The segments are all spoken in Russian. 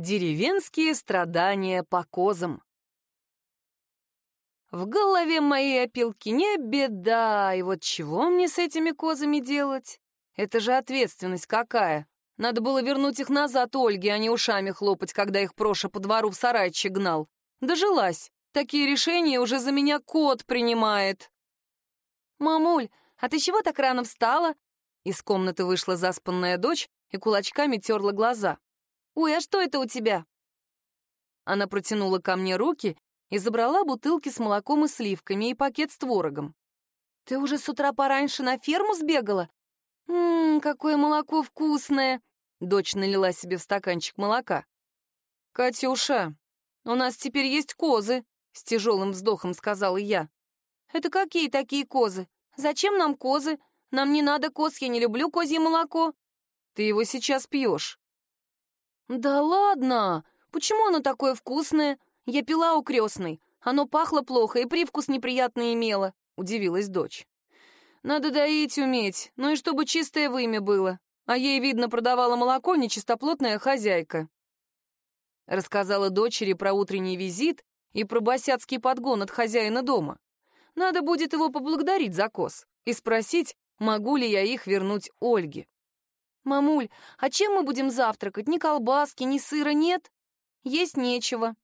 Деревенские страдания по козам. В голове моей опилки не беда, и вот чего мне с этими козами делать? Это же ответственность какая. Надо было вернуть их назад Ольге, а не ушами хлопать, когда их Проша по двору в сарайчик гнал. Дожилась. Такие решения уже за меня кот принимает. «Мамуль, а ты чего так рано встала?» Из комнаты вышла заспанная дочь и кулачками терла глаза. «Ой, а что это у тебя?» Она протянула ко мне руки и забрала бутылки с молоком и сливками и пакет с творогом. «Ты уже с утра пораньше на ферму сбегала? Ммм, какое молоко вкусное!» Дочь налила себе в стаканчик молока. «Катюша, у нас теперь есть козы», — с тяжелым вздохом сказала я. «Это какие такие козы? Зачем нам козы? Нам не надо коз, я не люблю козье молоко». «Ты его сейчас пьешь». «Да ладно! Почему оно такое вкусное? Я пила у крестной. Оно пахло плохо и привкус неприятный имело», — удивилась дочь. «Надо доить уметь, ну и чтобы чистое вымя было. А ей, видно, продавала молоко нечистоплотная хозяйка». Рассказала дочери про утренний визит и про босяцкий подгон от хозяина дома. Надо будет его поблагодарить за коз и спросить, могу ли я их вернуть Ольге. «Мамуль, а чем мы будем завтракать? Ни колбаски, ни сыра нет? Есть нечего».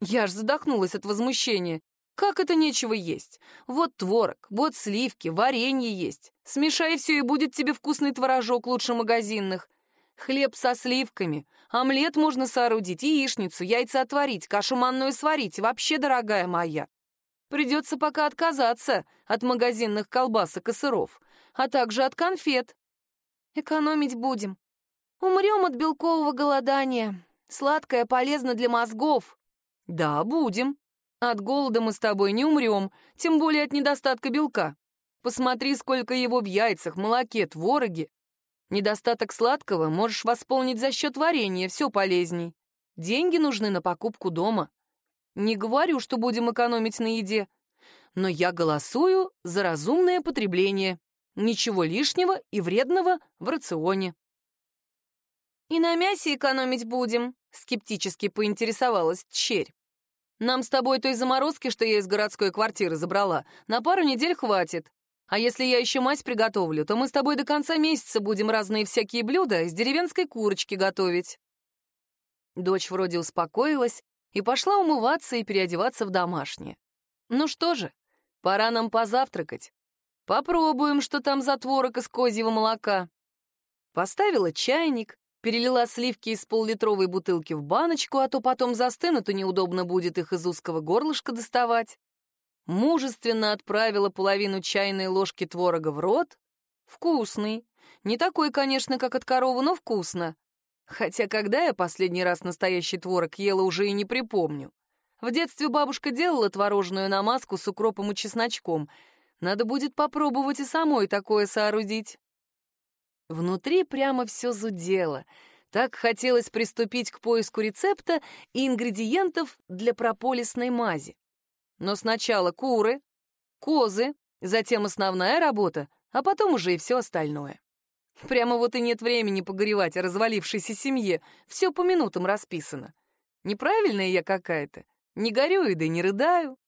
Я ж задохнулась от возмущения. Как это нечего есть? Вот творог, вот сливки, варенье есть. Смешай все, и будет тебе вкусный творожок лучше магазинных. Хлеб со сливками, омлет можно соорудить, яичницу, яйца отварить, кашу манную сварить. Вообще, дорогая моя. Придется пока отказаться от магазинных колбасок и сыров, а также от конфет. Экономить будем. Умрем от белкового голодания. Сладкое полезно для мозгов. Да, будем. От голода мы с тобой не умрем, тем более от недостатка белка. Посмотри, сколько его в яйцах, молоке, твороге. Недостаток сладкого можешь восполнить за счет варенья, все полезней. Деньги нужны на покупку дома. Не говорю, что будем экономить на еде, но я голосую за разумное потребление. Ничего лишнего и вредного в рационе. «И на мясе экономить будем», — скептически поинтересовалась Черь. «Нам с тобой той заморозки, что я из городской квартиры забрала, на пару недель хватит. А если я еще мазь приготовлю, то мы с тобой до конца месяца будем разные всякие блюда из деревенской курочки готовить». Дочь вроде успокоилась и пошла умываться и переодеваться в домашнее. Ну что же, пора нам позавтракать. Попробуем, что там за творог из козьего молока. Поставила чайник, перелила сливки из поллитровой бутылки в баночку, а то потом застынут и неудобно будет их из узкого горлышка доставать. Мужественно отправила половину чайной ложки творога в рот. Вкусный. Не такой, конечно, как от коровы, но вкусно. Хотя когда я последний раз настоящий творог ела, уже и не припомню. В детстве бабушка делала творожную намазку с укропом и чесночком — надо будет попробовать и самой такое соорудить. Внутри прямо все зудело. Так хотелось приступить к поиску рецепта и ингредиентов для прополисной мази. Но сначала куры, козы, затем основная работа, а потом уже и все остальное. Прямо вот и нет времени погоревать о развалившейся семье, все по минутам расписано. Неправильная я какая-то, не горюю да не рыдаю.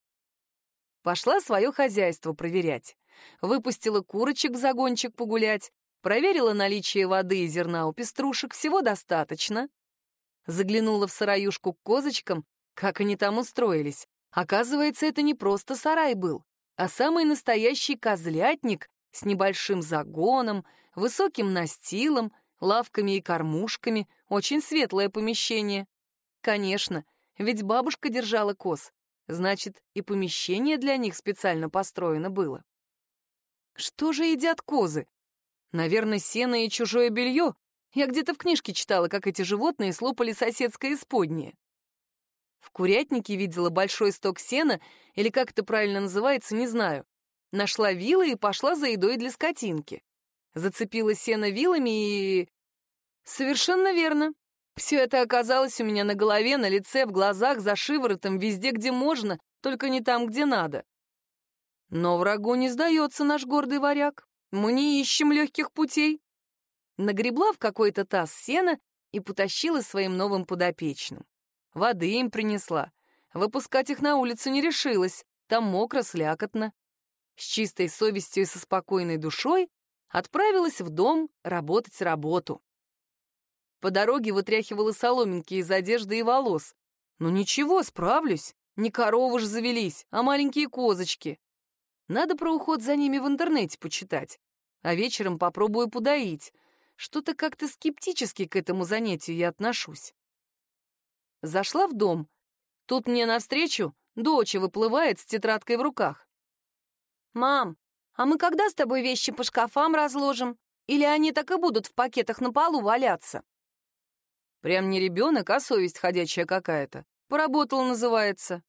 Пошла свое хозяйство проверять. Выпустила курочек в загончик погулять, проверила наличие воды и зерна у пеструшек, всего достаточно. Заглянула в сараюшку к козочкам, как они там устроились. Оказывается, это не просто сарай был, а самый настоящий козлятник с небольшим загоном, высоким настилом, лавками и кормушками, очень светлое помещение. Конечно, ведь бабушка держала коз, Значит, и помещение для них специально построено было. Что же едят козы? Наверное, сено и чужое белье. Я где-то в книжке читала, как эти животные слопали соседское исподнее. В курятнике видела большой сток сена, или как это правильно называется, не знаю. Нашла вилы и пошла за едой для скотинки. Зацепила сено вилами и... Совершенно верно. Все это оказалось у меня на голове, на лице, в глазах, за шиворотом, везде, где можно, только не там, где надо. Но врагу не сдается наш гордый варяг. Мы не ищем легких путей. Нагребла в какой-то таз сена и потащила своим новым подопечным. Воды им принесла. Выпускать их на улицу не решилась, там мокро, слякотно. С чистой совестью и со спокойной душой отправилась в дом работать работу. По дороге вытряхивала соломинки из одежды и волос. Ну ничего, справлюсь. Не коровы ж завелись, а маленькие козочки. Надо про уход за ними в интернете почитать. А вечером попробую подоить. Что-то как-то скептически к этому занятию я отношусь. Зашла в дом. Тут мне навстречу дочь выплывает с тетрадкой в руках. «Мам, а мы когда с тобой вещи по шкафам разложим? Или они так и будут в пакетах на полу валяться?» Прям не ребенок, а совесть ходячая какая-то. Поработал, называется.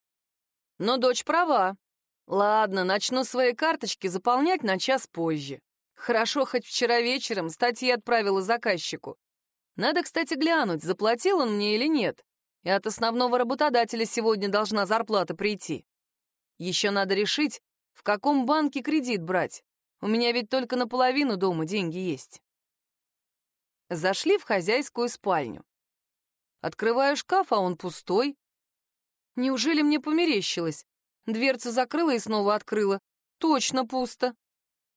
Но дочь права. Ладно, начну свои карточки заполнять на час позже. Хорошо, хоть вчера вечером статьи отправила заказчику. Надо, кстати, глянуть, заплатил он мне или нет. И от основного работодателя сегодня должна зарплата прийти. Еще надо решить, в каком банке кредит брать. У меня ведь только наполовину дома деньги есть. Зашли в хозяйскую спальню. Открываю шкаф, а он пустой. Неужели мне померещилось? Дверцу закрыла и снова открыла. Точно пусто.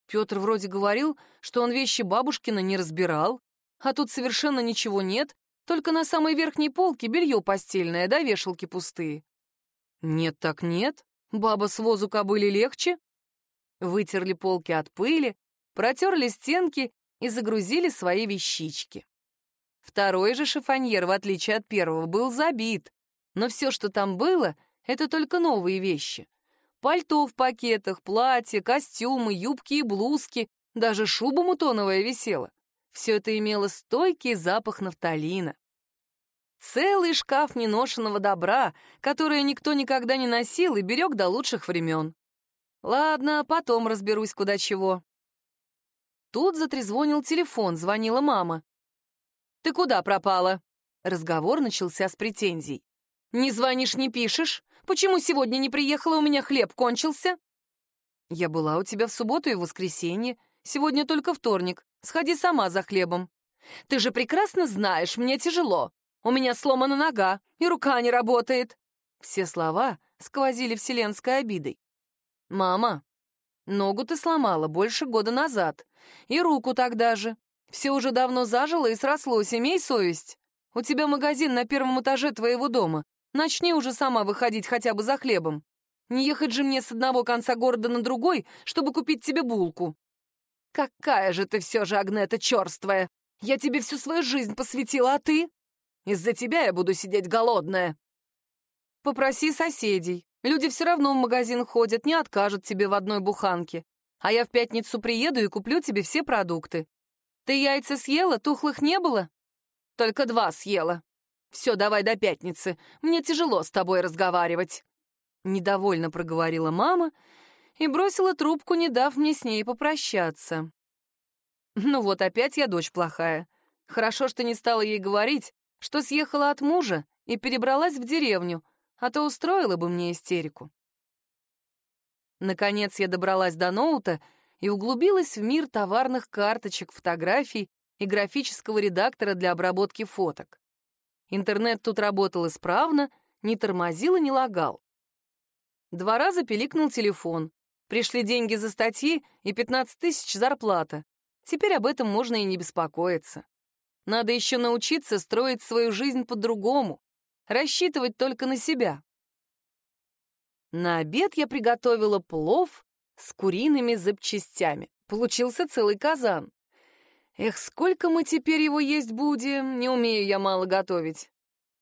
Петр вроде говорил, что он вещи бабушкина не разбирал, а тут совершенно ничего нет, только на самой верхней полке белье постельное, да вешалки пустые. Нет так нет, баба с возу кобыли легче. Вытерли полки от пыли, протерли стенки и загрузили свои вещички. Второй же шифоньер, в отличие от первого, был забит. Но все, что там было, это только новые вещи. Пальто в пакетах, платья, костюмы, юбки и блузки, даже шуба мутоновая висела. Все это имело стойкий запах нафталина. Целый шкаф неношенного добра, которое никто никогда не носил и берег до лучших времен. Ладно, потом разберусь, куда чего. Тут затрезвонил телефон, звонила мама. «Ты куда пропала?» Разговор начался с претензий. «Не звонишь, не пишешь? Почему сегодня не приехала, у меня хлеб кончился?» «Я была у тебя в субботу и в воскресенье. Сегодня только вторник. Сходи сама за хлебом». «Ты же прекрасно знаешь, мне тяжело. У меня сломана нога, и рука не работает». Все слова сквозили вселенской обидой. «Мама, ногу ты сломала больше года назад. И руку тогда же. Все уже давно зажило и срослось, имей совесть. У тебя магазин на первом этаже твоего дома. Начни уже сама выходить хотя бы за хлебом. Не ехать же мне с одного конца города на другой, чтобы купить тебе булку. Какая же ты все же, Агнета, черствая! Я тебе всю свою жизнь посвятила, а ты? Из-за тебя я буду сидеть голодная. Попроси соседей. Люди все равно в магазин ходят, не откажут тебе в одной буханке. А я в пятницу приеду и куплю тебе все продукты. Ты яйца съела, тухлых не было? Только два съела. Все, давай до пятницы. Мне тяжело с тобой разговаривать. Недовольно проговорила мама и бросила трубку, не дав мне с ней попрощаться. Ну вот опять я дочь плохая. Хорошо, что не стала ей говорить, что съехала от мужа и перебралась в деревню, а то устроила бы мне истерику. Наконец я добралась до ноута и углубилась в мир товарных карточек, фотографий и графического редактора для обработки фоток. Интернет тут работал исправно, не тормозил и не лагал. Два раза пиликнул телефон. Пришли деньги за статьи и 15 тысяч зарплата. Теперь об этом можно и не беспокоиться. Надо еще научиться строить свою жизнь по-другому, рассчитывать только на себя. На обед я приготовила плов с куриными запчастями. Получился целый казан. Эх, сколько мы теперь его есть будем, не умею я мало готовить.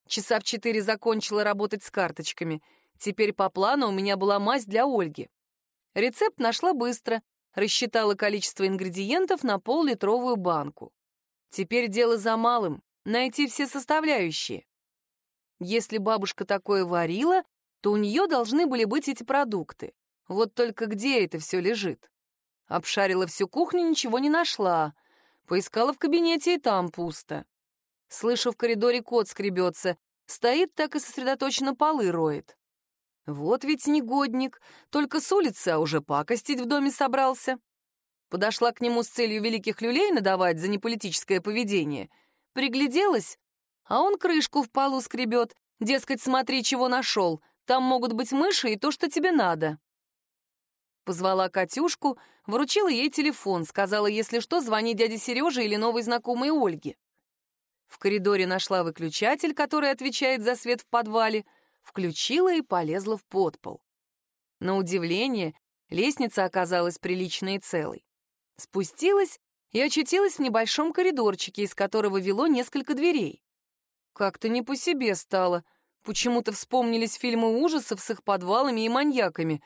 Часа в четыре закончила работать с карточками. Теперь по плану у меня была мазь для Ольги. Рецепт нашла быстро, рассчитала количество ингредиентов на пол-литровую банку. Теперь дело за малым — найти все составляющие. Если бабушка такое варила, то у нее должны были быть эти продукты. Вот только где это все лежит? Обшарила всю кухню, ничего не нашла. Поискала в кабинете, и там пусто. Слышу, в коридоре кот скребется. Стоит так и сосредоточенно полы роет. Вот ведь негодник, только с улицы, а уже пакостить в доме собрался. Подошла к нему с целью великих люлей надавать за неполитическое поведение. Пригляделась, А он крышку в полу скребет. Дескать, смотри, чего нашел. Там могут быть мыши и то, что тебе надо. Позвала Катюшку, вручила ей телефон, сказала, если что, звони дяде Сереже или новой знакомой Ольге. В коридоре нашла выключатель, который отвечает за свет в подвале, включила и полезла в подпол. На удивление, лестница оказалась приличной и целой. Спустилась и очутилась в небольшом коридорчике, из которого вело несколько дверей. Как-то не по себе стало. Почему-то вспомнились фильмы ужасов с их подвалами и маньяками.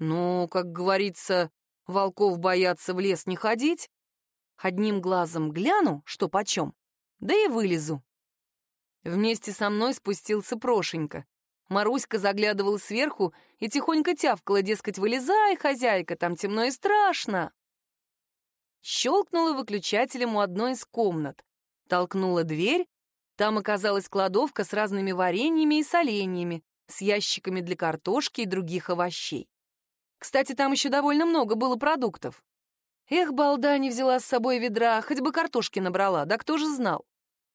Ну, как говорится, волков боятся в лес не ходить. Одним глазом гляну, что почем, да и вылезу. Вместе со мной спустился Прошенька. Маруська заглядывала сверху и тихонько тявкала, дескать, вылезай, хозяйка, там темно и страшно. Щелкнула выключателем у одной из комнат, толкнула дверь, там оказалась кладовка с разными вареньями и соленьями, с ящиками для картошки и других овощей. Кстати, там еще довольно много было продуктов. Эх, балда не взяла с собой ведра, хоть бы картошки набрала, да кто же знал.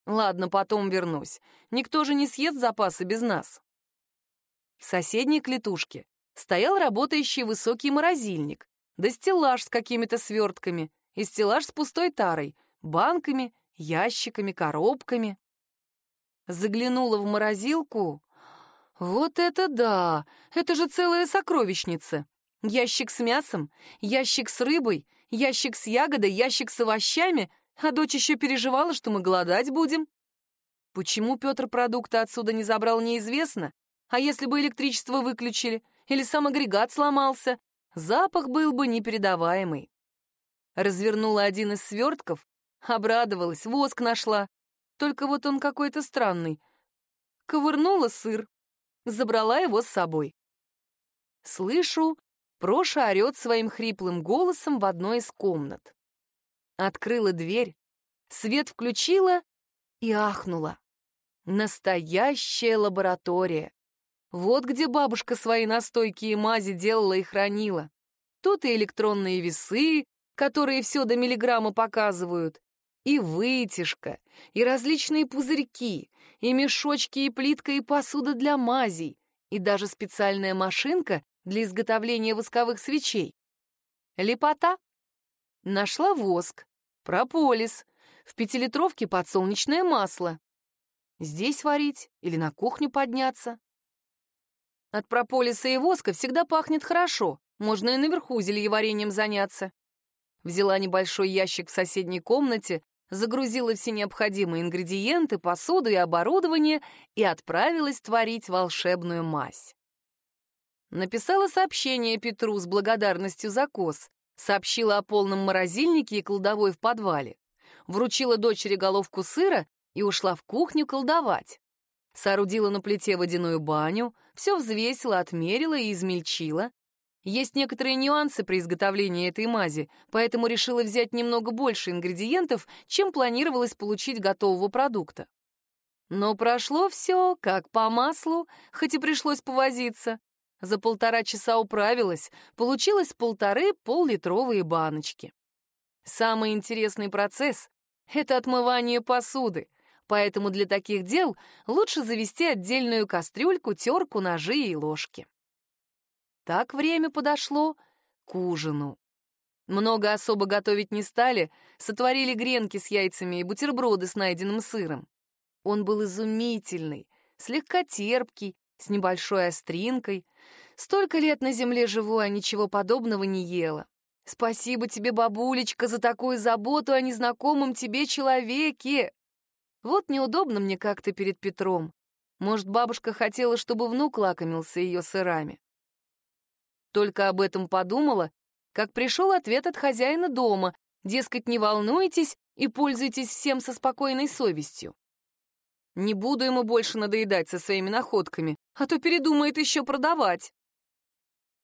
Ладно, потом вернусь. Никто же не съест запасы без нас. В соседней клетушке стоял работающий высокий морозильник, да стеллаж с какими-то свертками, и стеллаж с пустой тарой, банками, ящиками, коробками. Заглянула в морозилку. Вот это да! Это же целая сокровищница. Ящик с мясом, ящик с рыбой, ящик с ягодой, ящик с овощами, а дочь еще переживала, что мы голодать будем. Почему Петр продукты отсюда не забрал, неизвестно, а если бы электричество выключили или сам агрегат сломался, запах был бы непередаваемый. Развернула один из свертков, обрадовалась, воск нашла. Только вот он какой-то странный. Ковырнула сыр, забрала его с собой. Слышу, Проша орет своим хриплым голосом в одной из комнат. Открыла дверь, свет включила и ахнула. Настоящая лаборатория. Вот где бабушка свои настойки и мази делала и хранила. Тут и электронные весы, которые все до миллиграмма показывают, и вытяжка, и различные пузырьки, и мешочки, и плитка, и посуда для мазей, и даже специальная машинка для изготовления восковых свечей. Лепота. Нашла воск, прополис, в пятилитровке подсолнечное масло. Здесь варить или на кухню подняться. От прополиса и воска всегда пахнет хорошо, можно и наверху зельеварением заняться. Взяла небольшой ящик в соседней комнате, загрузила все необходимые ингредиенты, посуду и оборудование и отправилась творить волшебную мазь. Написала сообщение Петру с благодарностью за коз, сообщила о полном морозильнике и кладовой в подвале, вручила дочери головку сыра и ушла в кухню колдовать. Соорудила на плите водяную баню, все взвесила, отмерила и измельчила. Есть некоторые нюансы при изготовлении этой мази, поэтому решила взять немного больше ингредиентов, чем планировалось получить готового продукта. Но прошло все как по маслу, хоть и пришлось повозиться. За полтора часа управилась, получилось полторы поллитровые баночки. Самый интересный процесс — это отмывание посуды поэтому для таких дел лучше завести отдельную кастрюльку, терку, ножи и ложки. Так время подошло к ужину. Много особо готовить не стали, сотворили гренки с яйцами и бутерброды с найденным сыром. Он был изумительный, слегка терпкий, с небольшой остринкой. Столько лет на земле живу, а ничего подобного не ела. Спасибо тебе, бабулечка, за такую заботу о незнакомом тебе человеке. Вот неудобно мне как-то перед Петром. Может, бабушка хотела, чтобы внук лакомился ее сырами. Только об этом подумала, как пришел ответ от хозяина дома, дескать, не волнуйтесь и пользуйтесь всем со спокойной совестью. Не буду ему больше надоедать со своими находками, а то передумает еще продавать.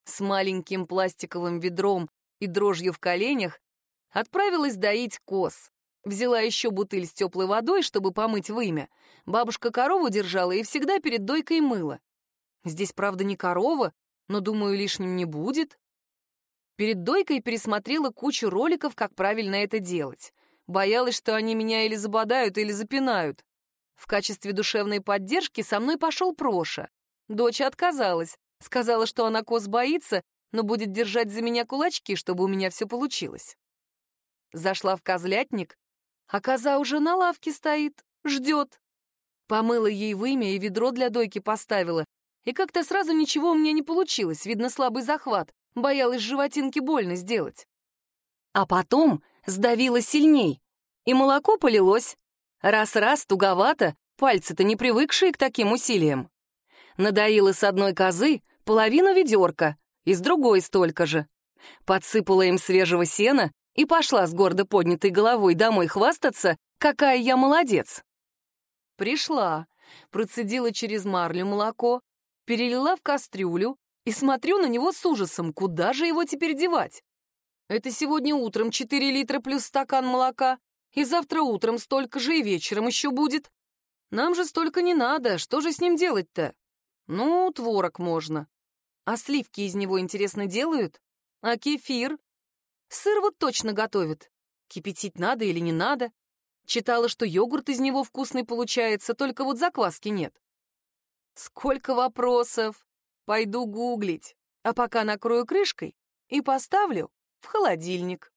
С маленьким пластиковым ведром и дрожью в коленях отправилась доить коз. Взяла еще бутыль с теплой водой, чтобы помыть вымя. Бабушка корову держала и всегда перед дойкой мыла. Здесь, правда, не корова, но, думаю, лишним не будет. Перед дойкой пересмотрела кучу роликов, как правильно это делать. Боялась, что они меня или забодают, или запинают. В качестве душевной поддержки со мной пошел Проша. Дочь отказалась, сказала, что она коз боится, но будет держать за меня кулачки, чтобы у меня все получилось. Зашла в козлятник, а коза уже на лавке стоит, ждет. Помыла ей вымя и ведро для дойки поставила, и как-то сразу ничего у меня не получилось, видно слабый захват, боялась животинке больно сделать. А потом сдавила сильней, и молоко полилось. Раз-раз, туговато, пальцы-то не привыкшие к таким усилиям. Надоила с одной козы половину ведерка, и с другой столько же. Подсыпала им свежего сена и пошла с гордо поднятой головой домой хвастаться, какая я молодец. Пришла, процедила через марлю молоко, перелила в кастрюлю и смотрю на него с ужасом, куда же его теперь девать? Это сегодня утром 4 литра плюс стакан молока, и завтра утром столько же и вечером еще будет. Нам же столько не надо, что же с ним делать-то? Ну, творог можно. А сливки из него, интересно, делают? А кефир? Сыр вот точно готовят. Кипятить надо или не надо? Читала, что йогурт из него вкусный получается, только вот закваски нет. Сколько вопросов. Пойду гуглить. А пока накрою крышкой и поставлю в холодильник.